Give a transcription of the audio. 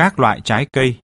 các loại trái cây,